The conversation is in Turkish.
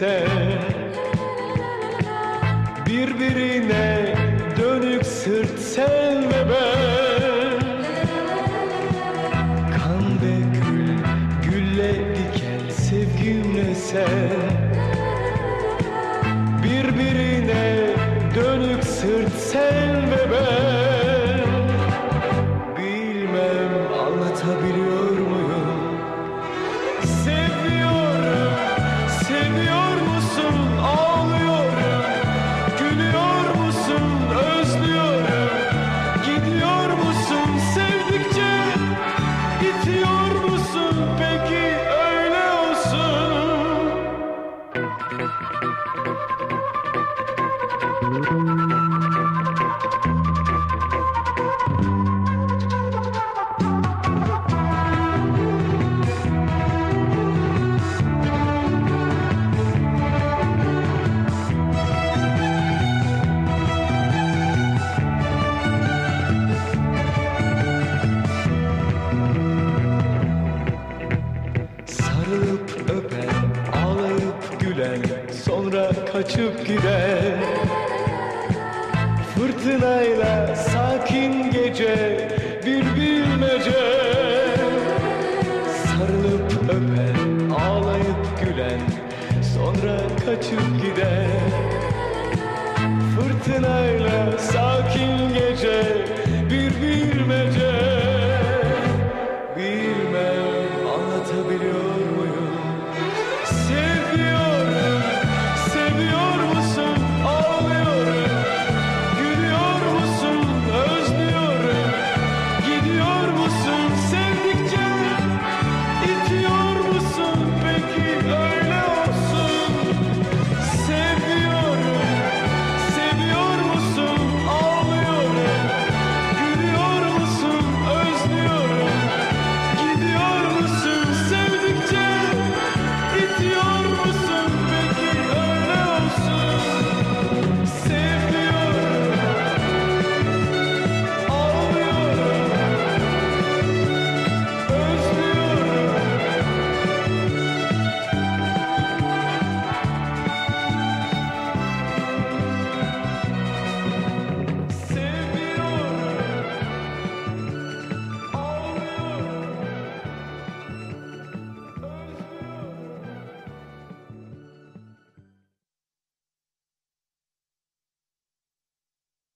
sen Birbirine dönük sırt sen ve ben. Kan ve kül, gülle diken sevgimle sen. Birbirine dönük sırt sen ve ben. Bilmem anlatabiliyor sonra kaçıp gider. Fırtınayla sakin gece bir bilmece. Sarılıp öpen ağlayıp gülen sonra kaçıp gider